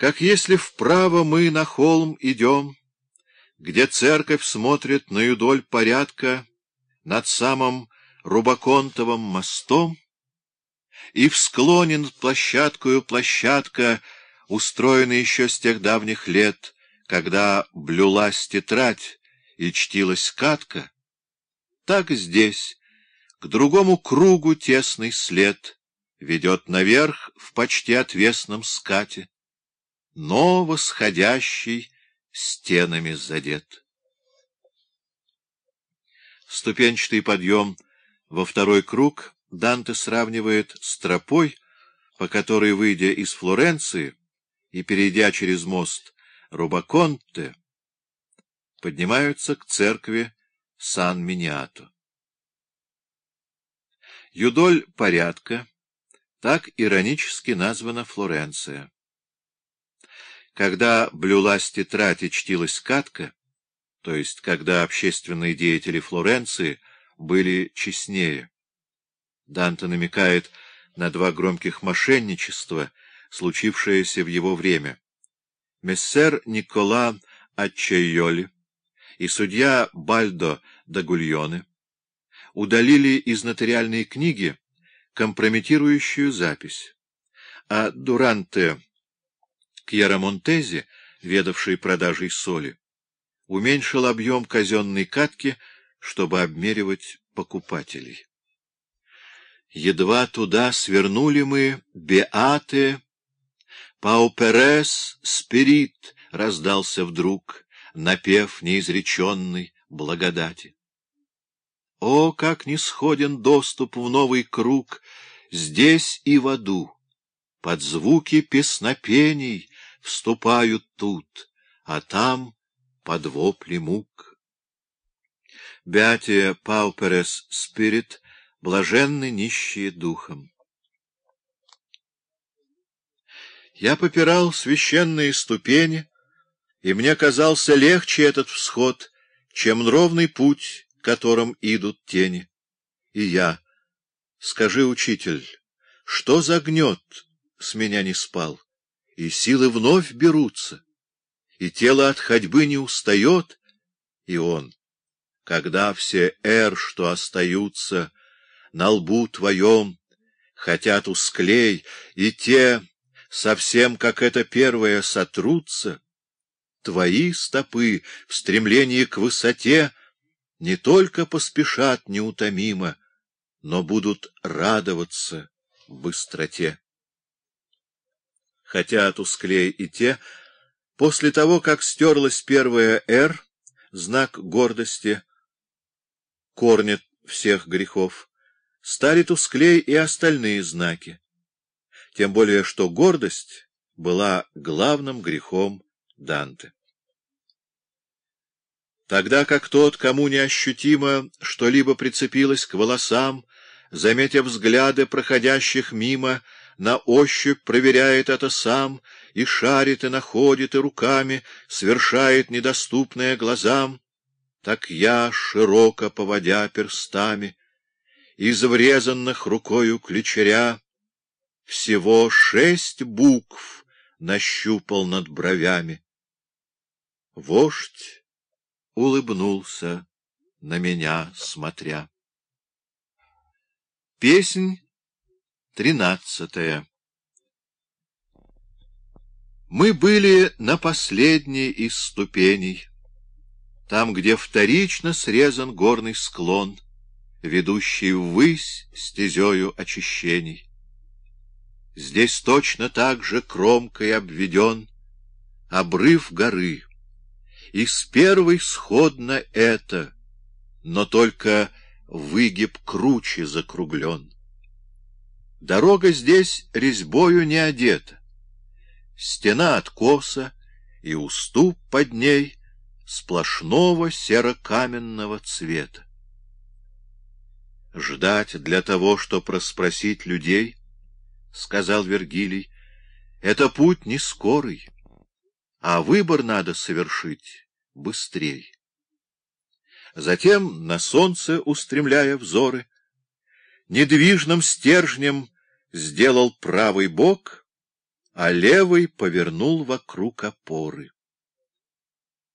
Как если вправо мы на холм идем, где церковь смотрит на юдоль порядка над самым Рубаконтовым мостом, и в склоне над площадкою площадка, устроена еще с тех давних лет, когда блюлась тетрадь и чтилась катка, так здесь, к другому кругу тесный след ведет наверх в почти отвесном скате, но восходящий стенами задет. Ступенчатый подъем во второй круг Данте сравнивает с тропой, по которой, выйдя из Флоренции и перейдя через мост Рубаконте, поднимаются к церкви Сан-Миниато. Юдоль порядка, так иронически названа Флоренция. Когда блюлась тетрадь и чтилась катка, то есть когда общественные деятели Флоренции были честнее. Данте намекает на два громких мошенничества, случившиеся в его время. Мессер Никола Аччайоли и судья Бальдо Дагульоне удалили из нотариальной книги компрометирующую запись, а Дуранте Кьярамонтези, ведавший продажей соли, уменьшил объем казенной катки, чтобы обмеривать покупателей. Едва туда свернули мы, Беате, Пауперес, Спирит, раздался вдруг, напев неизреченной благодати. О, как нисходен доступ в новый круг здесь и в аду! Под звуки песнопений вступают тут, а там под вопли мук. Бятия Пауперес Спирит, блаженны нищие духом. Я попирал священные ступени, и мне казался легче этот всход, чем ровный путь, которым идут тени. И я, скажи, учитель, что за гнет с меня не спал, и силы вновь берутся, и тело от ходьбы не устает, и он, когда все эр, что остаются, на лбу твоем, хотят усклей, и те, совсем как это первое, сотрутся, твои стопы в стремлении к высоте не только поспешат неутомимо, но будут радоваться быстроте. Хотя отусклее и те, после того, как стерлась первая «Р», знак гордости, корнет всех грехов, стали тусклей и остальные знаки. Тем более, что гордость была главным грехом Данте. Тогда как тот, кому неощутимо что-либо прицепилось к волосам, заметив взгляды проходящих мимо, на ощупь проверяет это сам, и шарит, и находит, и руками совершает недоступное глазам, так я, широко поводя перстами, из врезанных рукою ключеря, всего шесть букв нащупал над бровями. Вождь улыбнулся, на меня смотря. Песнь тринадцатая Мы были на последней из ступеней, там, где вторично срезан горный склон — ведущий ввысь стезею очищений. Здесь точно так же кромкой обведен обрыв горы, и с первой сходно это, но только выгиб круче закруглен. Дорога здесь резьбою не одета, стена откоса и уступ под ней сплошного серо-каменного цвета. Ждать для того, чтобы расспросить людей, — сказал Вергилий, — это путь не скорый, а выбор надо совершить быстрей. Затем, на солнце устремляя взоры, недвижным стержнем сделал правый бок, а левый повернул вокруг опоры.